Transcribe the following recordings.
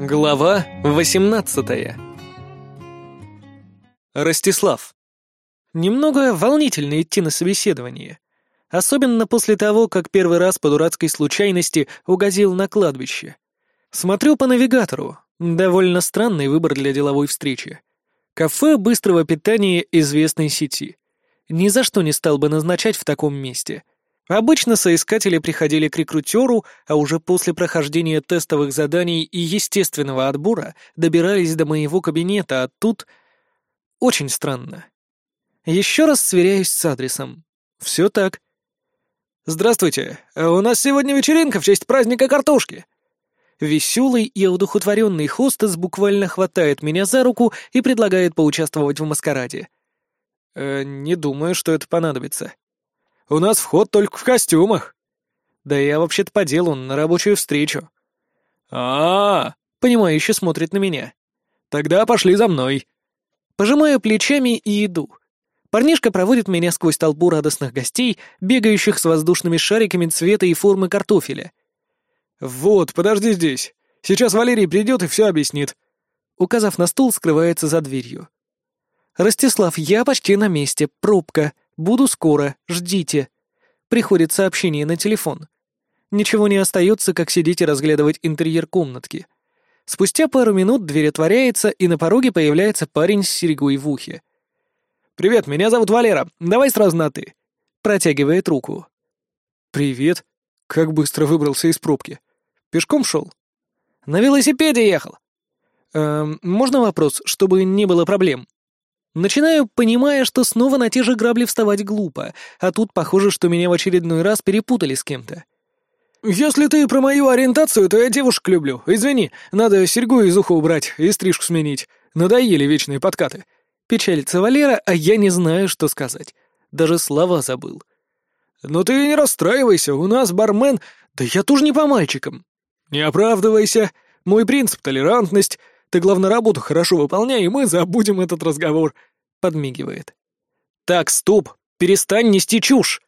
Глава 18 Ростислав. Немного волнительно идти на собеседование. Особенно после того, как первый раз по дурацкой случайности угодил на кладбище. Смотрю по навигатору. Довольно странный выбор для деловой встречи. Кафе быстрого питания известной сети. Ни за что не стал бы назначать в таком месте — Обычно соискатели приходили к рекрутеру, а уже после прохождения тестовых заданий и естественного отбора добирались до моего кабинета, а тут... Очень странно. Еще раз сверяюсь с адресом. Все так. «Здравствуйте. У нас сегодня вечеринка в честь праздника картошки». Веселый и одухотворенный хостес буквально хватает меня за руку и предлагает поучаствовать в маскараде. Э, не думаю, что это понадобится. У нас вход только в костюмах. Да я вообще-то по делу, на рабочую встречу. А, -а, -а понимающе смотрит на меня. Тогда пошли за мной. Пожимаю плечами и иду. Парнишка проводит меня сквозь толпу радостных гостей, бегающих с воздушными шариками цвета и формы картофеля. «Вот, подожди здесь. Сейчас Валерий придет и все объяснит». Указав на стул, скрывается за дверью. «Ростислав, я почти на месте. Пробка. «Буду скоро, ждите». Приходит сообщение на телефон. Ничего не остается, как сидеть и разглядывать интерьер комнатки. Спустя пару минут дверь отворяется, и на пороге появляется парень с серьгой в ухе. «Привет, меня зовут Валера. Давай сразу на «ты». Протягивает руку. «Привет. Как быстро выбрался из пробки. Пешком шел?» «На велосипеде ехал». «Эм, можно вопрос, чтобы не было проблем?» Начинаю, понимая, что снова на те же грабли вставать глупо, а тут похоже, что меня в очередной раз перепутали с кем-то. «Если ты про мою ориентацию, то я девушек люблю. Извини, надо серьгу из уха убрать и стрижку сменить. Надоели вечные подкаты». Печалится Валера, а я не знаю, что сказать. Даже слова забыл. «Но ты не расстраивайся, у нас бармен... Да я тоже не по мальчикам». «Не оправдывайся. Мой принцип — толерантность. Ты, главное, работу хорошо выполняй, и мы забудем этот разговор», — подмигивает. «Так, стоп! Перестань нести чушь!»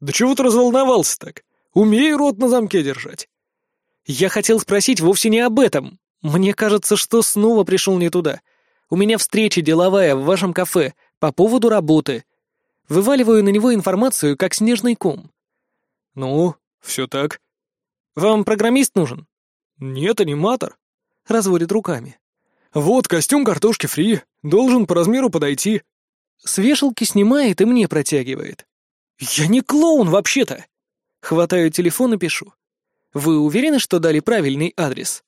«Да чего ты разволновался так? Умей рот на замке держать!» «Я хотел спросить вовсе не об этом. Мне кажется, что снова пришел не туда. У меня встреча деловая в вашем кафе по поводу работы. Вываливаю на него информацию, как снежный ком». «Ну, все так». «Вам программист нужен?» «Нет, аниматор», — разводит руками. «Вот, костюм картошки фри. Должен по размеру подойти». С вешалки снимает и мне протягивает. «Я не клоун вообще-то!» Хватаю телефон и пишу. «Вы уверены, что дали правильный адрес?»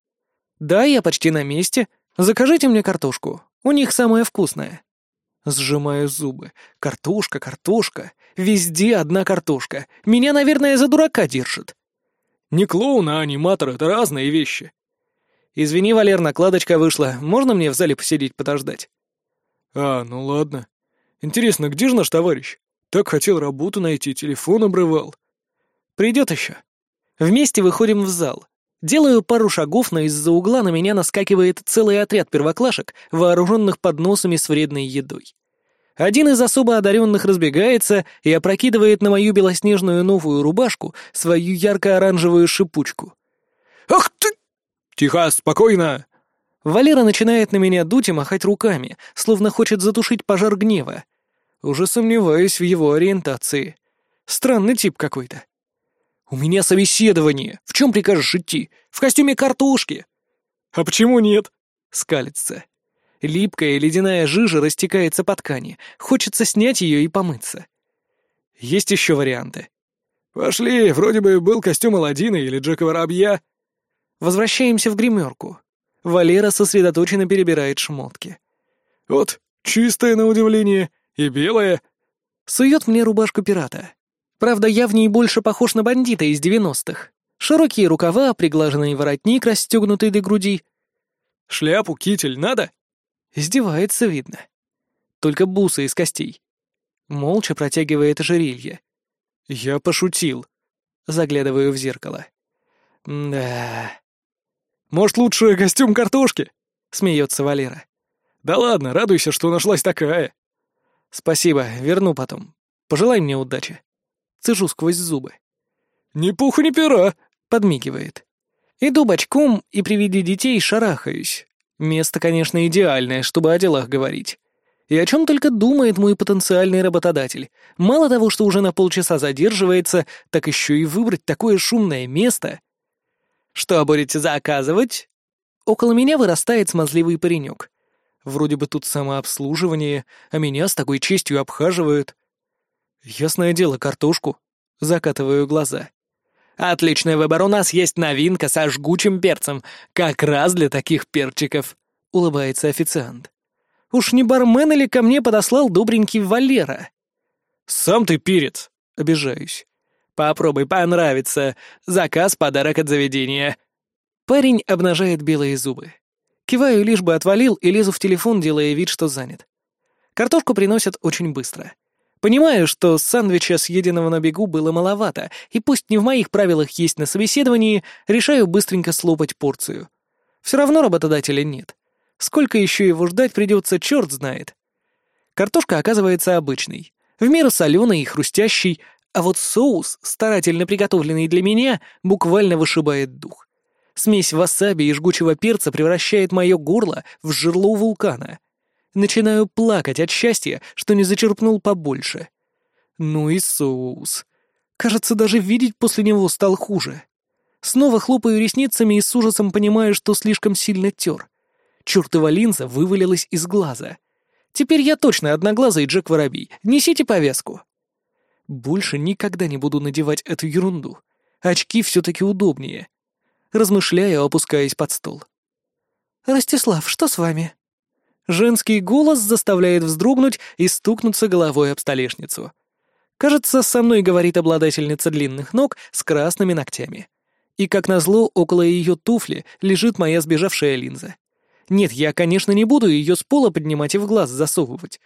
«Да, я почти на месте. Закажите мне картошку. У них самая вкусная». Сжимаю зубы. Картошка, картошка. Везде одна картошка. Меня, наверное, за дурака держит. Не клоун, а аниматор — это разные вещи. «Извини, Валер, накладочка вышла. Можно мне в зале посидеть, подождать?» «А, ну ладно. Интересно, где же наш товарищ? Так хотел работу найти, телефон обрывал». «Придет еще». Вместе выходим в зал. Делаю пару шагов, но из-за угла на меня наскакивает целый отряд первоклашек, вооруженных подносами с вредной едой. Один из особо одаренных разбегается и опрокидывает на мою белоснежную новую рубашку свою ярко-оранжевую шипучку. «Ах ты!» «Тихо, спокойно!» Валера начинает на меня дуть и махать руками, словно хочет затушить пожар гнева. Уже сомневаюсь в его ориентации. Странный тип какой-то. «У меня собеседование. В чем прикажешь идти? В костюме картошки?» «А почему нет?» — скалится. Липкая ледяная жижа растекается по ткани. Хочется снять ее и помыться. Есть еще варианты. «Пошли, вроде бы был костюм Аладдина или Джека Воробья». Возвращаемся в гримерку. Валера сосредоточенно перебирает шмотки. «Вот, чистая на удивление, и белая». Сует мне рубашку пирата. Правда, я в ней больше похож на бандита из девяностых. Широкие рукава, приглаженный воротник, расстегнутый до груди. «Шляпу, китель надо?» Издевается, видно. Только бусы из костей. Молча протягивает ожерелье. Я пошутил. Заглядываю в зеркало. Да. Может, лучше костюм картошки?» — смеется Валера. «Да ладно, радуйся, что нашлась такая». «Спасибо, верну потом. Пожелай мне удачи». Цежу сквозь зубы. «Ни пуха, ни пера», — подмигивает. Иду бочком и при виде детей шарахаюсь. Место, конечно, идеальное, чтобы о делах говорить. И о чем только думает мой потенциальный работодатель. Мало того, что уже на полчаса задерживается, так еще и выбрать такое шумное место. «Что будете заказывать?» Около меня вырастает смазливый паренек. Вроде бы тут самообслуживание, а меня с такой честью обхаживают. Ясное дело, картошку. Закатываю глаза. «Отличный выбор, у нас есть новинка со жгучим перцем, как раз для таких перчиков», — улыбается официант. «Уж не бармен или ко мне подослал добренький Валера?» «Сам ты перец», — обижаюсь. «Попробуй, понравится. Заказ, подарок от заведения». Парень обнажает белые зубы. Киваю, лишь бы отвалил, и лезу в телефон, делая вид, что занят. Картошку приносят очень быстро. Понимаю, что сандвича, съеденного на бегу, было маловато, и пусть не в моих правилах есть на собеседовании, решаю быстренько слопать порцию. Все равно работодателя нет. Сколько еще его ждать придется, черт знает. Картошка оказывается обычной, в меру соленой и хрустящей, а вот соус, старательно приготовленный для меня, буквально вышибает дух. Смесь васаби и жгучего перца превращает мое горло в жерло вулкана. Начинаю плакать от счастья, что не зачерпнул побольше. Ну и соус. Кажется, даже видеть после него стал хуже. Снова хлопаю ресницами и с ужасом понимаю, что слишком сильно тер. Чёртова линза вывалилась из глаза. Теперь я точно одноглазый Джек Воробей. Несите повязку. Больше никогда не буду надевать эту ерунду. Очки все-таки удобнее размышляя, опускаясь под стол. «Ростислав, что с вами?» Женский голос заставляет вздрогнуть и стукнуться головой об столешницу. Кажется, со мной говорит обладательница длинных ног с красными ногтями. И, как назло, около ее туфли лежит моя сбежавшая линза. Нет, я, конечно, не буду ее с пола поднимать и в глаз засовывать.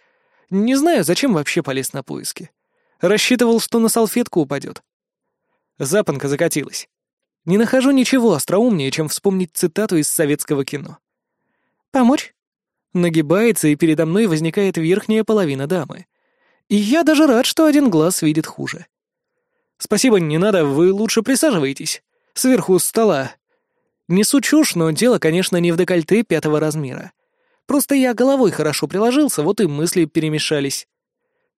Не знаю, зачем вообще полез на поиски. Рассчитывал, что на салфетку упадет. Запонка закатилась. Не нахожу ничего остроумнее, чем вспомнить цитату из советского кино. «Помочь?» Нагибается, и передо мной возникает верхняя половина дамы. И я даже рад, что один глаз видит хуже. «Спасибо, не надо, вы лучше присаживайтесь. Сверху стола». Несу чушь, но дело, конечно, не в декольте пятого размера. Просто я головой хорошо приложился, вот и мысли перемешались.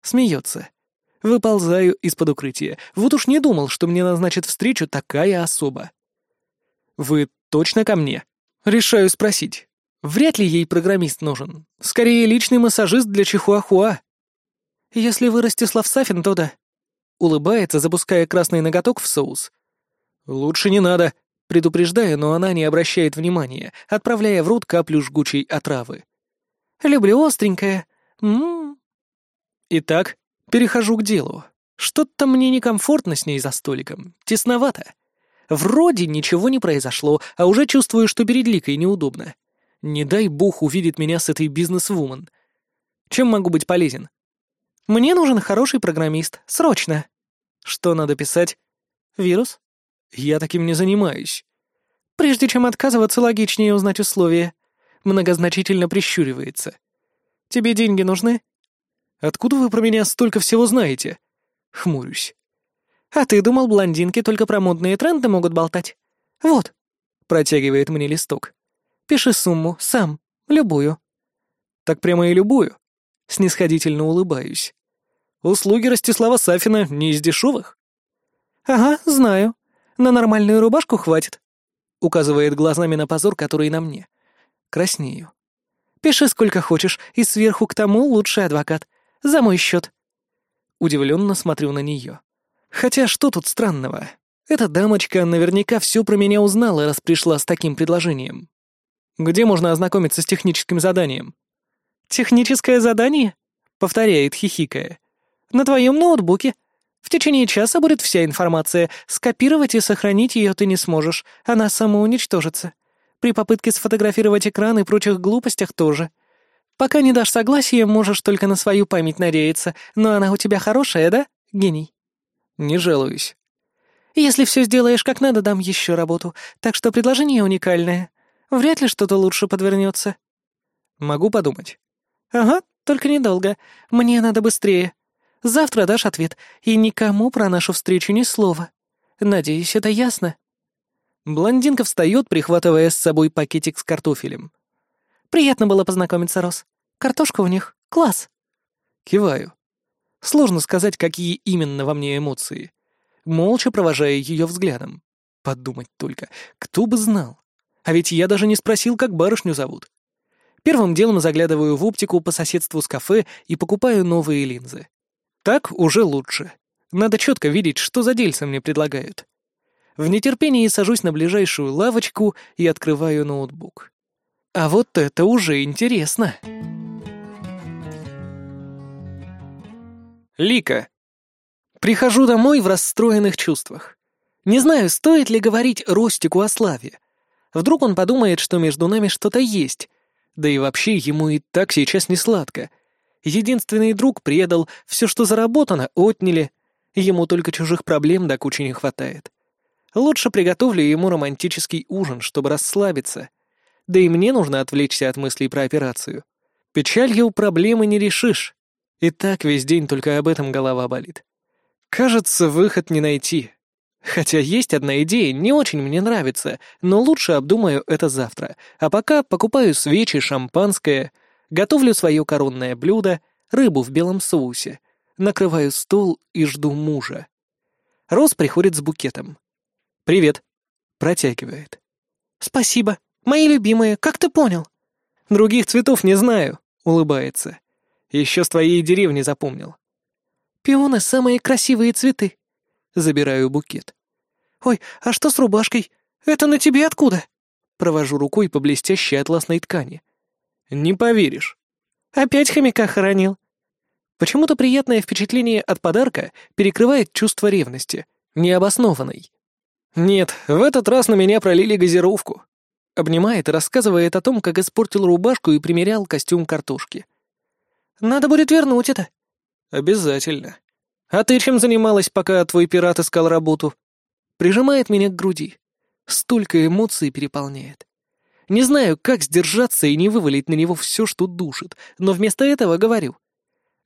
Смеется. Выползаю из-под укрытия. Вот уж не думал, что мне назначит встречу такая особа. «Вы точно ко мне?» Решаю спросить. Вряд ли ей программист нужен. Скорее, личный массажист для Чихуахуа. «Если вы Ростислав Сафин, то да». Улыбается, запуская красный ноготок в соус. «Лучше не надо», предупреждаю, но она не обращает внимания, отправляя в рот каплю жгучей отравы. «Люблю остренькое. М-м-м». Итак, Перехожу к делу. Что-то мне некомфортно с ней за столиком. Тесновато. Вроде ничего не произошло, а уже чувствую, что перед Ликой неудобно. Не дай бог увидит меня с этой бизнес-вумен. Чем могу быть полезен? Мне нужен хороший программист. Срочно. Что надо писать? Вирус? Я таким не занимаюсь. Прежде чем отказываться, логичнее узнать условия. Многозначительно прищуривается. Тебе деньги нужны? Откуда вы про меня столько всего знаете?» Хмурюсь. «А ты думал, блондинки только про модные тренды могут болтать? Вот». Протягивает мне листок. «Пиши сумму, сам, любую». «Так прямо и любую?» Снисходительно улыбаюсь. «Услуги Ростислава Сафина не из дешевых?» «Ага, знаю. На нормальную рубашку хватит», — указывает глазами на позор, который на мне. Краснею. «Пиши сколько хочешь, и сверху к тому лучший адвокат. За мой счет. Удивленно смотрю на нее. Хотя что тут странного? Эта дамочка наверняка все про меня узнала, раз пришла с таким предложением. Где можно ознакомиться с техническим заданием? Техническое задание? Повторяет, хихикая. На твоем ноутбуке. В течение часа будет вся информация. Скопировать и сохранить ее ты не сможешь. Она самоуничтожится. При попытке сфотографировать экран и прочих глупостях тоже. Пока не дашь согласия, можешь только на свою память надеяться, но она у тебя хорошая, да, гений?» «Не жалуюсь». «Если все сделаешь как надо, дам еще работу, так что предложение уникальное. Вряд ли что-то лучше подвернется». «Могу подумать». «Ага, только недолго. Мне надо быстрее. Завтра дашь ответ, и никому про нашу встречу ни слова. Надеюсь, это ясно?» Блондинка встает, прихватывая с собой пакетик с картофелем. «Приятно было познакомиться, Рос. Картошка у них. Класс!» Киваю. Сложно сказать, какие именно во мне эмоции. Молча провожая ее взглядом. Подумать только, кто бы знал. А ведь я даже не спросил, как барышню зовут. Первым делом заглядываю в оптику по соседству с кафе и покупаю новые линзы. Так уже лучше. Надо четко видеть, что за дельцы мне предлагают. В нетерпении сажусь на ближайшую лавочку и открываю ноутбук. А вот это уже интересно. Лика. Прихожу домой в расстроенных чувствах. Не знаю, стоит ли говорить Ростику о Славе. Вдруг он подумает, что между нами что-то есть. Да и вообще ему и так сейчас не сладко. Единственный друг предал, все, что заработано, отняли. Ему только чужих проблем до кучи не хватает. Лучше приготовлю ему романтический ужин, чтобы расслабиться. Да и мне нужно отвлечься от мыслей про операцию. Печалью проблемы не решишь. И так весь день только об этом голова болит. Кажется, выход не найти. Хотя есть одна идея, не очень мне нравится, но лучше обдумаю это завтра. А пока покупаю свечи, шампанское, готовлю свое коронное блюдо, рыбу в белом соусе, накрываю стол и жду мужа. Рос приходит с букетом. «Привет». Протягивает. «Спасибо. Мои любимые, как ты понял?» «Других цветов не знаю», — улыбается. «Еще с твоей деревни запомнил». «Пионы — самые красивые цветы». Забираю букет. «Ой, а что с рубашкой? Это на тебе откуда?» Провожу рукой по блестящей атласной ткани. «Не поверишь». «Опять хомяка хоронил?» Почему-то приятное впечатление от подарка перекрывает чувство ревности, необоснованной. «Нет, в этот раз на меня пролили газировку». Обнимает и рассказывает о том, как испортил рубашку и примерял костюм картошки. «Надо будет вернуть это». «Обязательно. А ты чем занималась, пока твой пират искал работу?» Прижимает меня к груди. Столько эмоций переполняет. Не знаю, как сдержаться и не вывалить на него все, что душит, но вместо этого говорю.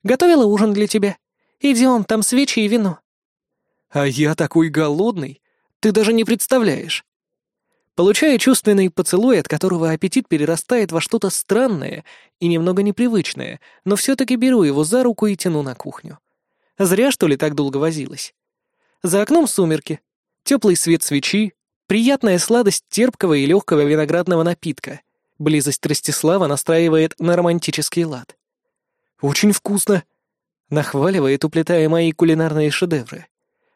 «Готовила ужин для тебя. Идем, там свечи и вино». «А я такой голодный. Ты даже не представляешь. Получаю чувственный поцелуй, от которого аппетит перерастает во что-то странное и немного непривычное, но все-таки беру его за руку и тяну на кухню. Зря, что ли, так долго возилась. За окном сумерки, теплый свет свечи, приятная сладость терпкого и легкого виноградного напитка. Близость Ростислава настраивает на романтический лад. «Очень вкусно!» — нахваливает, уплетая мои кулинарные шедевры.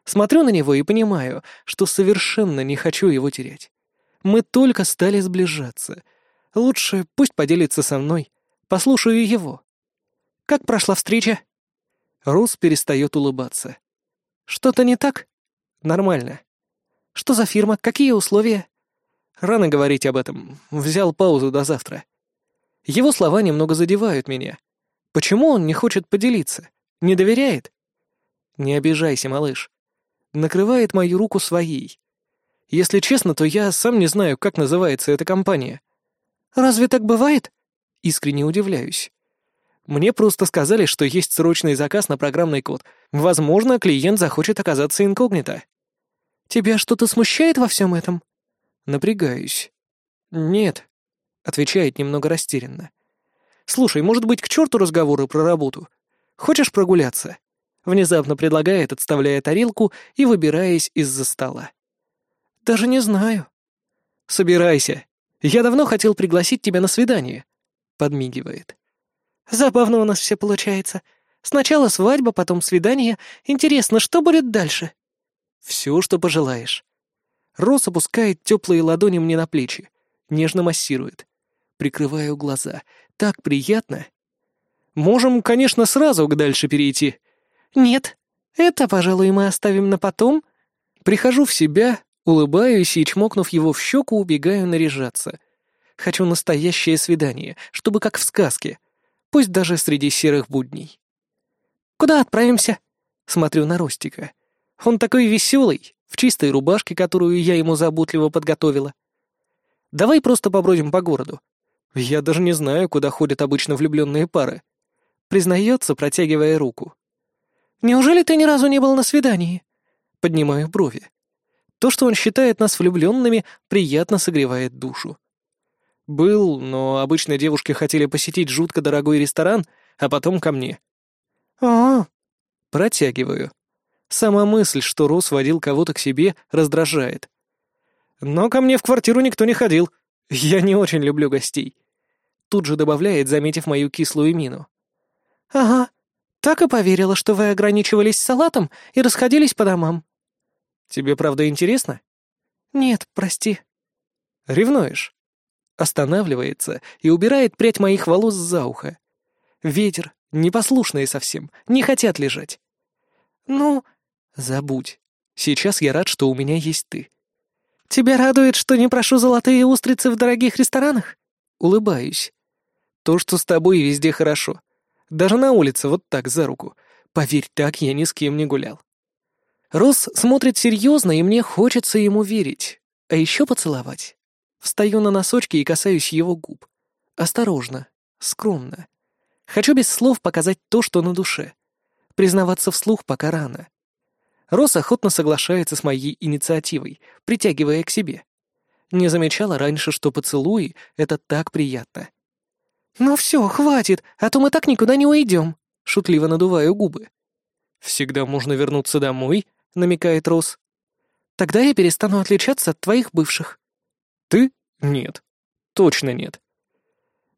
Смотрю на него и понимаю, что совершенно не хочу его терять. Мы только стали сближаться. Лучше пусть поделится со мной. Послушаю его. Как прошла встреча? Рус перестает улыбаться. Что-то не так? Нормально. Что за фирма? Какие условия? Рано говорить об этом. Взял паузу до завтра. Его слова немного задевают меня. Почему он не хочет поделиться? Не доверяет? Не обижайся, малыш накрывает мою руку своей. Если честно, то я сам не знаю, как называется эта компания. «Разве так бывает?» Искренне удивляюсь. Мне просто сказали, что есть срочный заказ на программный код. Возможно, клиент захочет оказаться инкогнито. «Тебя что-то смущает во всем этом?» Напрягаюсь. «Нет», — отвечает немного растерянно. «Слушай, может быть, к черту разговоры про работу? Хочешь прогуляться?» Внезапно предлагает, отставляя тарелку и выбираясь из-за стола. «Даже не знаю». «Собирайся. Я давно хотел пригласить тебя на свидание», — подмигивает. «Забавно у нас все получается. Сначала свадьба, потом свидание. Интересно, что будет дальше?» «Все, что пожелаешь». Рос опускает теплые ладони мне на плечи, нежно массирует. Прикрываю глаза. Так приятно. Можем, конечно, сразу к дальше перейти. «Нет, это, пожалуй, мы оставим на потом». Прихожу в себя, улыбаюсь и, чмокнув его в щеку, убегаю наряжаться. Хочу настоящее свидание, чтобы как в сказке, пусть даже среди серых будней. «Куда отправимся?» Смотрю на Ростика. Он такой веселый, в чистой рубашке, которую я ему заботливо подготовила. Давай просто побродим по городу. Я даже не знаю, куда ходят обычно влюбленные пары. Признается, протягивая руку. Неужели ты ни разу не был на свидании?» Поднимаю брови. То, что он считает нас влюбленными, приятно согревает душу. Был, но обычно девушки хотели посетить жутко дорогой ресторан, а потом ко мне. а, Протягиваю. Сама мысль, что Рос водил кого-то к себе, раздражает. Но ко мне в квартиру никто не ходил. Я не очень люблю гостей. Тут же добавляет, заметив мою кислую мину. «Ага. Так и поверила, что вы ограничивались салатом и расходились по домам». «Тебе правда интересно?» «Нет, прости». «Ревнуешь?» Останавливается и убирает прядь моих волос за ухо. Ветер, непослушные совсем, не хотят лежать. «Ну...» «Забудь. Сейчас я рад, что у меня есть ты». «Тебя радует, что не прошу золотые устрицы в дорогих ресторанах?» Улыбаюсь. То, что с тобой везде хорошо. Даже на улице вот так за руку. Поверь, так я ни с кем не гулял. Рос смотрит серьезно, и мне хочется ему верить. А еще поцеловать. Встаю на носочки и касаюсь его губ. Осторожно, скромно. Хочу без слов показать то, что на душе. Признаваться вслух пока рано. Рос охотно соглашается с моей инициативой, притягивая к себе. Не замечала раньше, что поцелуи — это так приятно. «Ну все, хватит, а то мы так никуда не уйдем», — шутливо надуваю губы. «Всегда можно вернуться домой», — намекает Рос. «Тогда я перестану отличаться от твоих бывших». «Ты? Нет. Точно нет».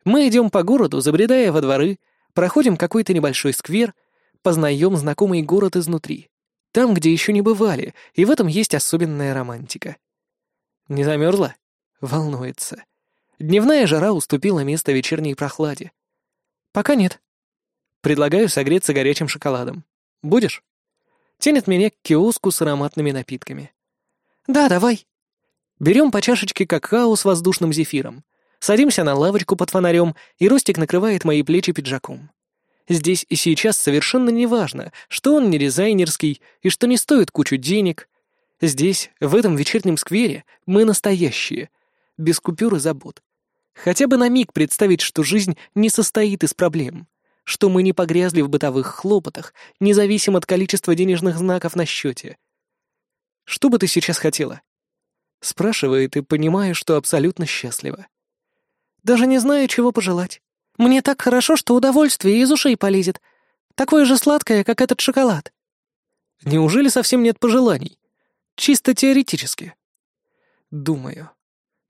Мы идем по городу, забредая во дворы, проходим какой-то небольшой сквер, познаем знакомый город изнутри. Там, где еще не бывали, и в этом есть особенная романтика. Не замерзла? Волнуется. Дневная жара уступила место вечерней прохладе. Пока нет. Предлагаю согреться горячим шоколадом. Будешь? Тянет меня к киоску с ароматными напитками. Да, давай. Берем по чашечке какао с воздушным зефиром. Садимся на лавочку под фонарем, и Ростик накрывает мои плечи пиджаком. Здесь и сейчас совершенно не важно, что он не дизайнерский и что не стоит кучу денег. Здесь, в этом вечернем сквере, мы настоящие, без купюр и забот. Хотя бы на миг представить, что жизнь не состоит из проблем, что мы не погрязли в бытовых хлопотах, независимо от количества денежных знаков на счете. «Что бы ты сейчас хотела?» Спрашивает и понимаю, что абсолютно счастлива. «Даже не знаю, чего пожелать. Мне так хорошо, что удовольствие из ушей полезет. Такое же сладкое, как этот шоколад». «Неужели совсем нет пожеланий? Чисто теоретически?» «Думаю».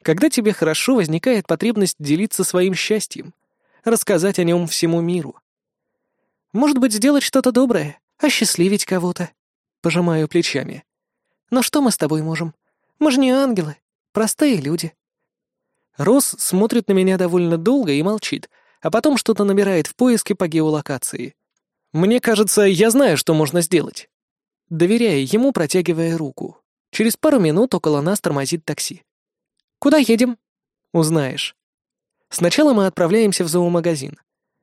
Когда тебе хорошо, возникает потребность делиться своим счастьем, рассказать о нем всему миру. Может быть, сделать что-то доброе, осчастливить кого-то. Пожимаю плечами. Но что мы с тобой можем? Мы же не ангелы, простые люди. Рос смотрит на меня довольно долго и молчит, а потом что-то набирает в поиске по геолокации. Мне кажется, я знаю, что можно сделать. Доверяя ему, протягивая руку. Через пару минут около нас тормозит такси. «Куда едем?» «Узнаешь». Сначала мы отправляемся в зоомагазин.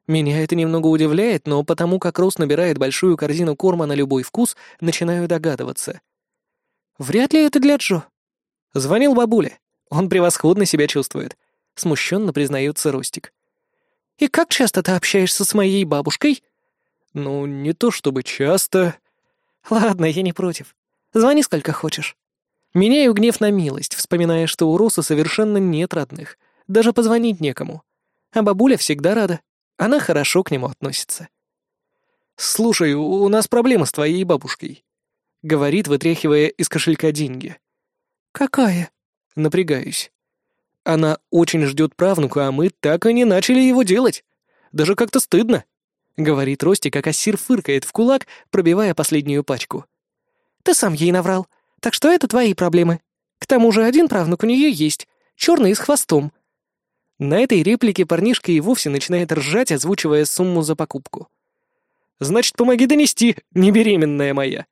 Меня это немного удивляет, но потому как Рос набирает большую корзину корма на любой вкус, начинаю догадываться. «Вряд ли это для Джо». Звонил бабуле. Он превосходно себя чувствует. Смущенно признается Ростик. «И как часто ты общаешься с моей бабушкой?» «Ну, не то чтобы часто...» «Ладно, я не против. Звони сколько хочешь». Меняю гнев на милость, вспоминая, что у Роса совершенно нет родных. Даже позвонить некому. А бабуля всегда рада. Она хорошо к нему относится. «Слушай, у нас проблема с твоей бабушкой», — говорит, вытряхивая из кошелька деньги. «Какая?» — напрягаюсь. «Она очень ждет правнука, а мы так и не начали его делать. Даже как-то стыдно», — говорит Ростик, а кассир фыркает в кулак, пробивая последнюю пачку. «Ты сам ей наврал. Так что это твои проблемы. К тому же один правнук у нее есть, черный и с хвостом». На этой реплике парнишка и вовсе начинает ржать, озвучивая сумму за покупку. «Значит, помоги донести, не беременная моя».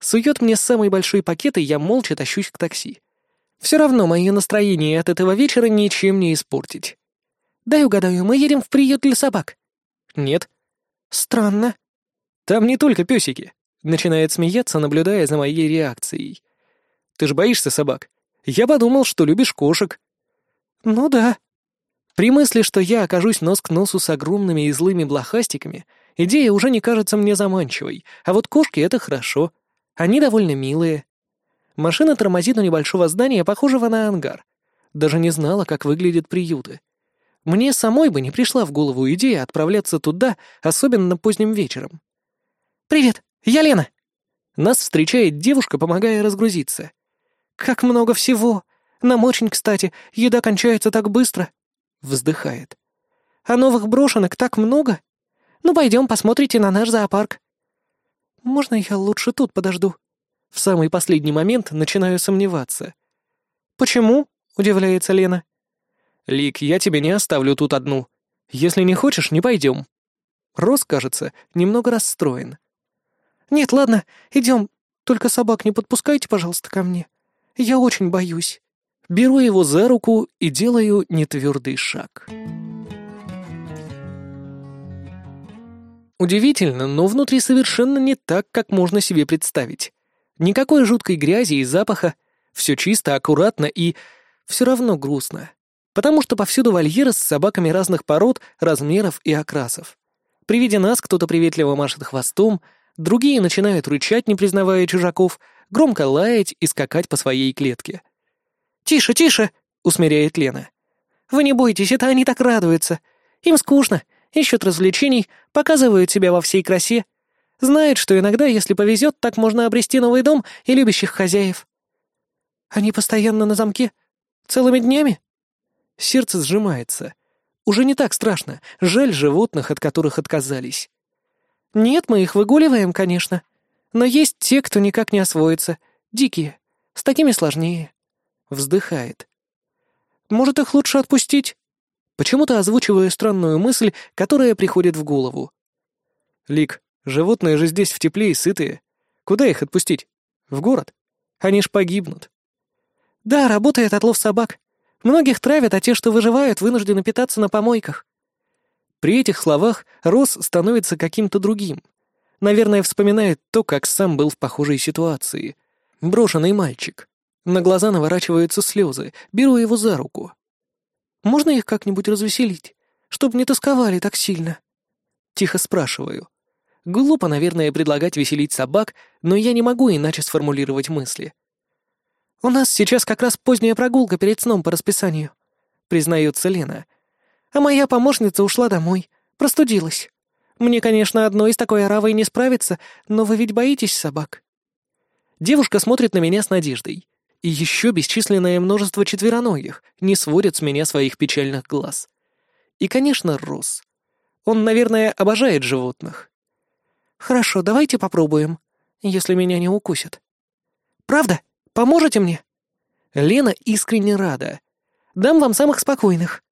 Сует мне самый большой пакет, и я молча тащусь к такси. Все равно мое настроение от этого вечера ничем не испортить. «Дай угадаю, мы едем в приют для собак?» «Нет». «Странно». «Там не только песики. Начинает смеяться, наблюдая за моей реакцией. «Ты ж боишься собак? Я подумал, что любишь кошек». «Ну да». При мысли, что я окажусь нос к носу с огромными и злыми блохастиками, идея уже не кажется мне заманчивой, а вот кошки — это хорошо. Они довольно милые. Машина тормозит у небольшого здания, похожего на ангар. Даже не знала, как выглядят приюты. Мне самой бы не пришла в голову идея отправляться туда, особенно поздним вечером. «Привет, я Лена!» Нас встречает девушка, помогая разгрузиться. «Как много всего! Нам очень кстати, еда кончается так быстро!» Вздыхает. «А новых брошенок так много! Ну, пойдем, посмотрите на наш зоопарк!» «Можно я лучше тут подожду?» В самый последний момент начинаю сомневаться. «Почему?» — удивляется Лена. «Лик, я тебя не оставлю тут одну. Если не хочешь, не пойдем». Рос, кажется, немного расстроен. «Нет, ладно, идем. Только собак не подпускайте, пожалуйста, ко мне. Я очень боюсь». Беру его за руку и делаю нетвердый шаг. Удивительно, но внутри совершенно не так, как можно себе представить. Никакой жуткой грязи и запаха, все чисто, аккуратно и все равно грустно потому что повсюду вольеры с собаками разных пород, размеров и окрасов. При виде нас кто-то приветливо машет хвостом, другие начинают рычать, не признавая чужаков, громко лаять и скакать по своей клетке. «Тише, тише!» — усмиряет Лена. «Вы не бойтесь, это они так радуются. Им скучно, ищут развлечений, показывают себя во всей красе. Знают, что иногда, если повезет, так можно обрести новый дом и любящих хозяев». «Они постоянно на замке? Целыми днями?» Сердце сжимается. Уже не так страшно. Жаль животных, от которых отказались. Нет, мы их выгуливаем, конечно. Но есть те, кто никак не освоится. Дикие. С такими сложнее. Вздыхает. Может, их лучше отпустить? Почему-то озвучиваю странную мысль, которая приходит в голову. Лик, животные же здесь в тепле и сытые. Куда их отпустить? В город? Они ж погибнут. Да, работает отлов собак. Многих травят, а те, что выживают, вынуждены питаться на помойках. При этих словах Рос становится каким-то другим. Наверное, вспоминает то, как сам был в похожей ситуации. Брошенный мальчик. На глаза наворачиваются слезы. Беру его за руку. «Можно их как-нибудь развеселить? Чтоб не тосковали так сильно?» Тихо спрашиваю. Глупо, наверное, предлагать веселить собак, но я не могу иначе сформулировать мысли. «У нас сейчас как раз поздняя прогулка перед сном по расписанию», — признается Лена. «А моя помощница ушла домой, простудилась. Мне, конечно, одной из такой оравой не справиться, но вы ведь боитесь собак». Девушка смотрит на меня с надеждой. И еще бесчисленное множество четвероногих не сводят с меня своих печальных глаз. И, конечно, Рос. Он, наверное, обожает животных. «Хорошо, давайте попробуем, если меня не укусят». «Правда?» Поможете мне?» Лена искренне рада. «Дам вам самых спокойных».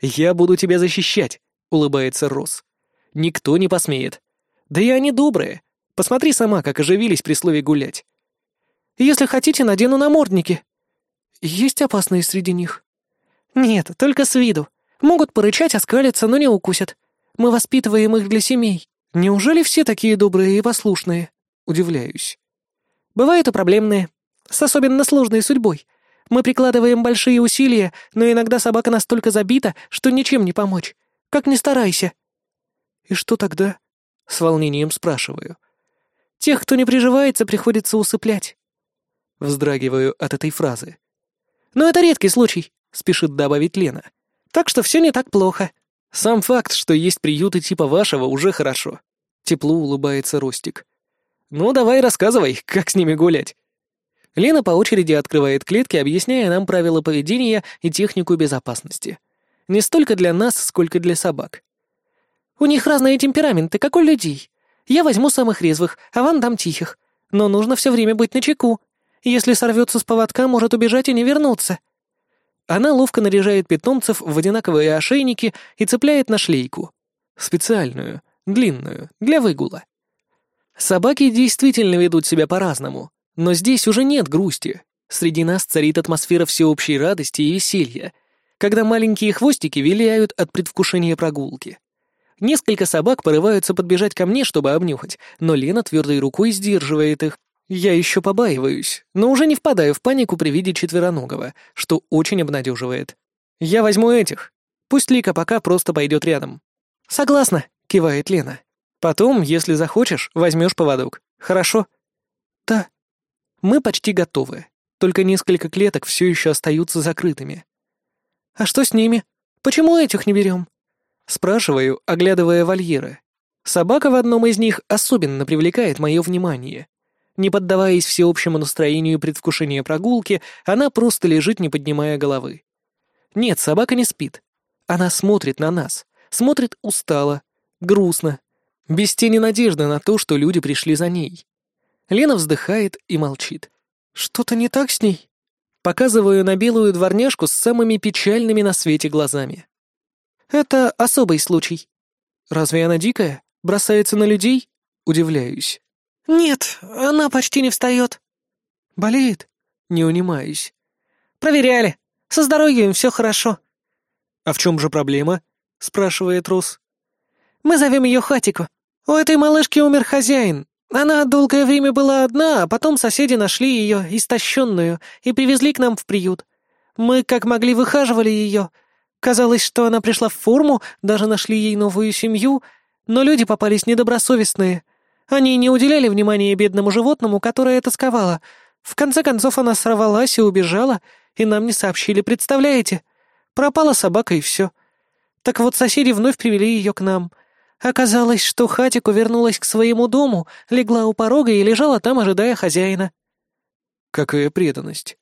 «Я буду тебя защищать», — улыбается Рос. «Никто не посмеет. Да и они добрые. Посмотри сама, как оживились при слове «гулять». «Если хотите, надену намордники». «Есть опасные среди них?» «Нет, только с виду. Могут порычать, оскалиться, но не укусят. Мы воспитываем их для семей. Неужели все такие добрые и послушные?» Удивляюсь. «Бывают и проблемные с особенно сложной судьбой. Мы прикладываем большие усилия, но иногда собака настолько забита, что ничем не помочь. Как ни старайся». «И что тогда?» — с волнением спрашиваю. «Тех, кто не приживается, приходится усыплять». Вздрагиваю от этой фразы. «Но это редкий случай», — спешит добавить Лена. «Так что все не так плохо. Сам факт, что есть приюты типа вашего, уже хорошо». Тепло улыбается Ростик. «Ну, давай рассказывай, как с ними гулять». Лена по очереди открывает клетки, объясняя нам правила поведения и технику безопасности. Не столько для нас, сколько для собак. У них разные темпераменты, как у людей. Я возьму самых резвых, а вам дам тихих. Но нужно все время быть начеку. Если сорвется с поводка, может убежать и не вернуться. Она ловко наряжает питомцев в одинаковые ошейники и цепляет на шлейку. Специальную, длинную, для выгула. Собаки действительно ведут себя по-разному. Но здесь уже нет грусти. Среди нас царит атмосфера всеобщей радости и веселья, когда маленькие хвостики виляют от предвкушения прогулки. Несколько собак порываются подбежать ко мне, чтобы обнюхать, но Лена твердой рукой сдерживает их. Я еще побаиваюсь, но уже не впадаю в панику при виде четвероногого, что очень обнадеживает. Я возьму этих. Пусть Лика пока просто пойдет рядом. Согласна, кивает Лена. Потом, если захочешь, возьмешь поводок. Хорошо? Да, Мы почти готовы, только несколько клеток все еще остаются закрытыми. «А что с ними? Почему этих не берем?» Спрашиваю, оглядывая вольеры. Собака в одном из них особенно привлекает мое внимание. Не поддаваясь всеобщему настроению предвкушения прогулки, она просто лежит, не поднимая головы. Нет, собака не спит. Она смотрит на нас, смотрит устало, грустно, без тени надежды на то, что люди пришли за ней. Лена вздыхает и молчит. «Что-то не так с ней?» Показываю на белую дворняжку с самыми печальными на свете глазами. «Это особый случай». «Разве она дикая? Бросается на людей?» Удивляюсь. «Нет, она почти не встает». «Болеет?» Не унимаюсь. «Проверяли. Со здоровьем все хорошо». «А в чем же проблема?» — спрашивает Рус. «Мы зовем ее Хатику. У этой малышки умер хозяин. Она долгое время была одна, а потом соседи нашли ее, истощенную, и привезли к нам в приют. Мы как могли выхаживали ее. Казалось, что она пришла в форму, даже нашли ей новую семью, но люди попались недобросовестные. Они не уделяли внимания бедному животному, которое тосковало. В конце концов она сорвалась и убежала, и нам не сообщили, представляете? Пропала собака и все. Так вот соседи вновь привели ее к нам. Оказалось, что Хатику вернулась к своему дому, легла у порога и лежала там, ожидая хозяина. Какая преданность.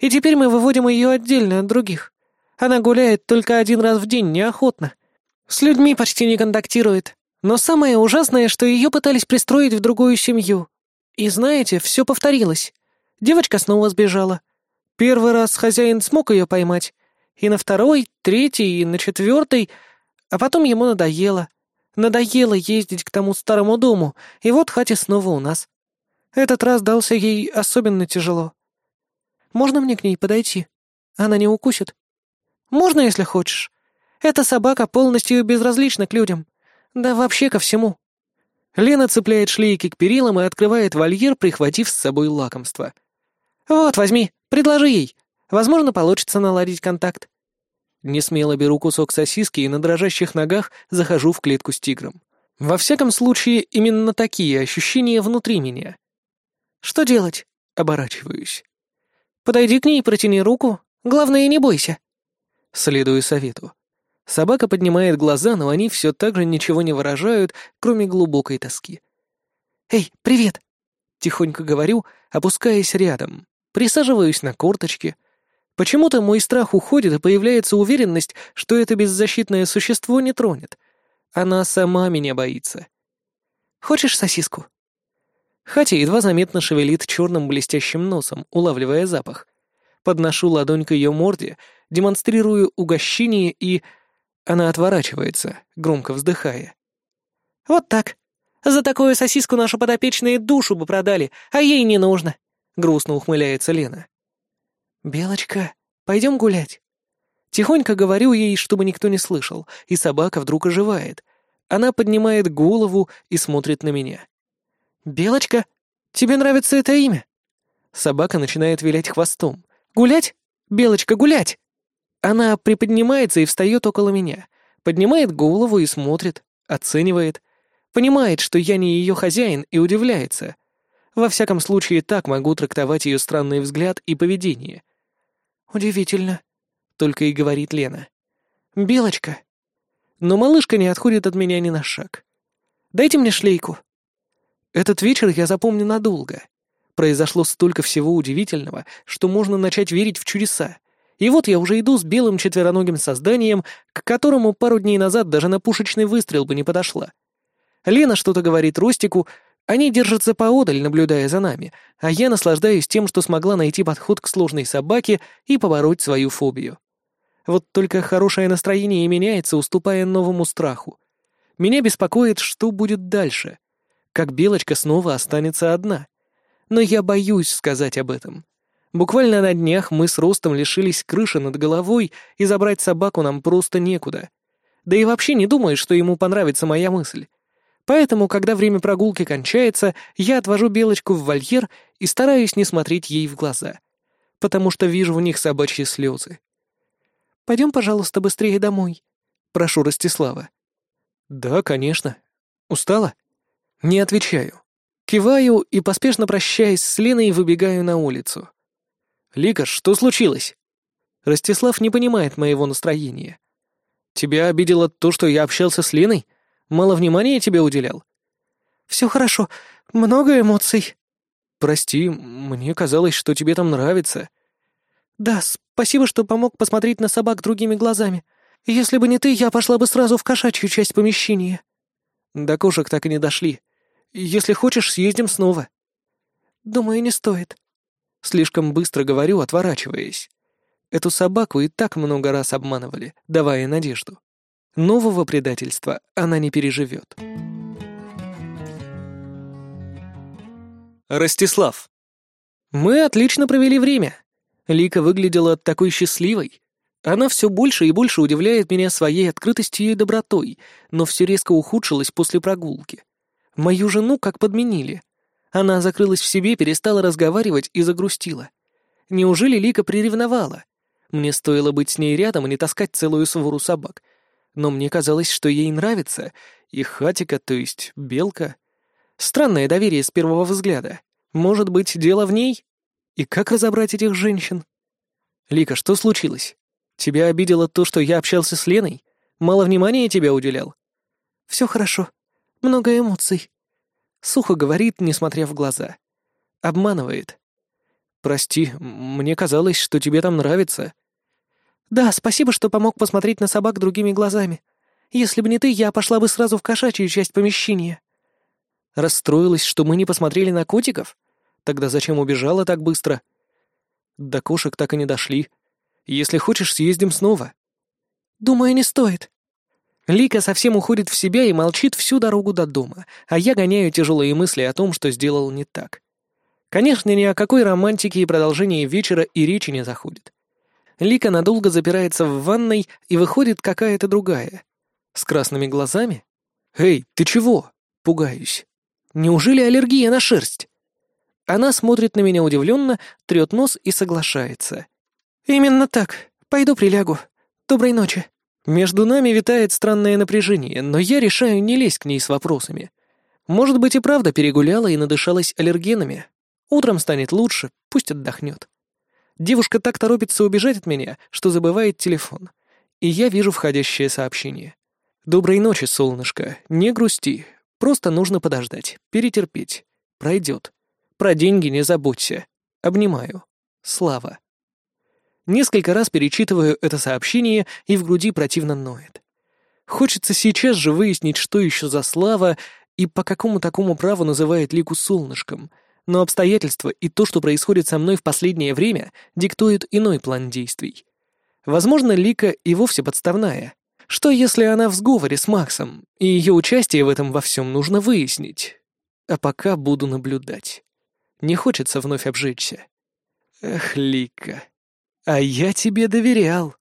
И теперь мы выводим ее отдельно от других. Она гуляет только один раз в день, неохотно. С людьми почти не контактирует. Но самое ужасное, что ее пытались пристроить в другую семью. И знаете, все повторилось. Девочка снова сбежала. Первый раз хозяин смог ее поймать. И на второй, третий, и на четвертый. А потом ему надоело. Надоело ездить к тому старому дому, и вот Хати снова у нас. Этот раз дался ей особенно тяжело. Можно мне к ней подойти? Она не укусит? Можно, если хочешь. Эта собака полностью безразлична к людям. Да вообще ко всему. Лена цепляет шлейки к перилам и открывает вольер, прихватив с собой лакомство. «Вот, возьми, предложи ей. Возможно, получится наладить контакт». Несмело беру кусок сосиски и на дрожащих ногах захожу в клетку с тигром. Во всяком случае, именно такие ощущения внутри меня. «Что делать?» — оборачиваюсь. «Подойди к ней и протяни руку. Главное, не бойся». Следую совету. Собака поднимает глаза, но они все так же ничего не выражают, кроме глубокой тоски. «Эй, привет!» — тихонько говорю, опускаясь рядом. Присаживаюсь на корточки — Почему-то мой страх уходит, и появляется уверенность, что это беззащитное существо не тронет. Она сама меня боится. «Хочешь сосиску?» Хатя едва заметно шевелит черным блестящим носом, улавливая запах. Подношу ладонь к ее морде, демонстрирую угощение и... Она отворачивается, громко вздыхая. «Вот так. За такую сосиску нашу подопечные душу бы продали, а ей не нужно», — грустно ухмыляется Лена. «Белочка, пойдем гулять». Тихонько говорю ей, чтобы никто не слышал, и собака вдруг оживает. Она поднимает голову и смотрит на меня. «Белочка, тебе нравится это имя?» Собака начинает вилять хвостом. «Гулять? Белочка, гулять!» Она приподнимается и встает около меня, поднимает голову и смотрит, оценивает, понимает, что я не ее хозяин, и удивляется. Во всяком случае, так могу трактовать ее странный взгляд и поведение. «Удивительно», — только и говорит Лена. «Белочка». Но малышка не отходит от меня ни на шаг. «Дайте мне шлейку». Этот вечер я запомню надолго. Произошло столько всего удивительного, что можно начать верить в чудеса. И вот я уже иду с белым четвероногим созданием, к которому пару дней назад даже на пушечный выстрел бы не подошла. Лена что-то говорит Ростику, они держатся поодаль, наблюдая за нами, а я наслаждаюсь тем, что смогла найти подход к сложной собаке и побороть свою фобию. Вот только хорошее настроение меняется, уступая новому страху. Меня беспокоит, что будет дальше. Как Белочка снова останется одна. Но я боюсь сказать об этом. Буквально на днях мы с Ростом лишились крыши над головой, и забрать собаку нам просто некуда. Да и вообще не думаю, что ему понравится моя мысль. Поэтому, когда время прогулки кончается, я отвожу Белочку в вольер и стараюсь не смотреть ей в глаза, потому что вижу в них собачьи слезы. «Пойдем, пожалуйста, быстрее домой», — прошу Ростислава. «Да, конечно. Устала?» Не отвечаю. Киваю и, поспешно прощаясь с Леной, выбегаю на улицу. «Лика, что случилось?» Ростислав не понимает моего настроения. «Тебя обидело то, что я общался с Леной? Мало внимания тебе уделял?» «Все хорошо. Много эмоций». «Прости, мне казалось, что тебе там нравится». «Да, спасибо, что помог посмотреть на собак другими глазами. Если бы не ты, я пошла бы сразу в кошачью часть помещения». До кошек так и не дошли. Если хочешь, съездим снова. Думаю, не стоит. Слишком быстро говорю, отворачиваясь. Эту собаку и так много раз обманывали, давая надежду. Нового предательства она не переживет. Ростислав. Мы отлично провели время. Лика выглядела такой счастливой. Она все больше и больше удивляет меня своей открытостью и добротой, но все резко ухудшилось после прогулки. Мою жену как подменили. Она закрылась в себе, перестала разговаривать и загрустила. Неужели Лика приревновала? Мне стоило быть с ней рядом и не таскать целую свору собак. Но мне казалось, что ей нравится и хатика, то есть белка. Странное доверие с первого взгляда. Может быть, дело в ней? И как разобрать этих женщин? Лика, что случилось? Тебя обидело то, что я общался с Леной? Мало внимания тебя уделял? Все хорошо. Много эмоций. Сухо говорит, несмотря в глаза. Обманывает. Прости, мне казалось, что тебе там нравится. Да, спасибо, что помог посмотреть на собак другими глазами. Если бы не ты, я пошла бы сразу в кошачью часть помещения. Расстроилась, что мы не посмотрели на котиков? Тогда зачем убежала так быстро? До кошек так и не дошли. Если хочешь, съездим снова». «Думаю, не стоит». Лика совсем уходит в себя и молчит всю дорогу до дома, а я гоняю тяжелые мысли о том, что сделал не так. Конечно, ни о какой романтике и продолжении вечера и речи не заходит. Лика надолго запирается в ванной и выходит какая-то другая. С красными глазами? «Эй, ты чего?» Пугаюсь. «Неужели аллергия на шерсть?» Она смотрит на меня удивленно, трет нос и соглашается. «Именно так. Пойду прилягу. Доброй ночи». Между нами витает странное напряжение, но я решаю не лезть к ней с вопросами. Может быть и правда перегуляла и надышалась аллергенами. Утром станет лучше, пусть отдохнет. Девушка так торопится убежать от меня, что забывает телефон. И я вижу входящее сообщение. «Доброй ночи, солнышко. Не грусти. Просто нужно подождать, перетерпеть. Пройдет. Про деньги не забудься. Обнимаю. Слава». Несколько раз перечитываю это сообщение, и в груди противно ноет. Хочется сейчас же выяснить, что еще за слава и по какому такому праву называет Лику солнышком, но обстоятельства и то, что происходит со мной в последнее время, диктуют иной план действий. Возможно, Лика и вовсе подставная. Что, если она в сговоре с Максом, и ее участие в этом во всем нужно выяснить? А пока буду наблюдать. Не хочется вновь обжечься. Эх, Лика. А я тебе доверял.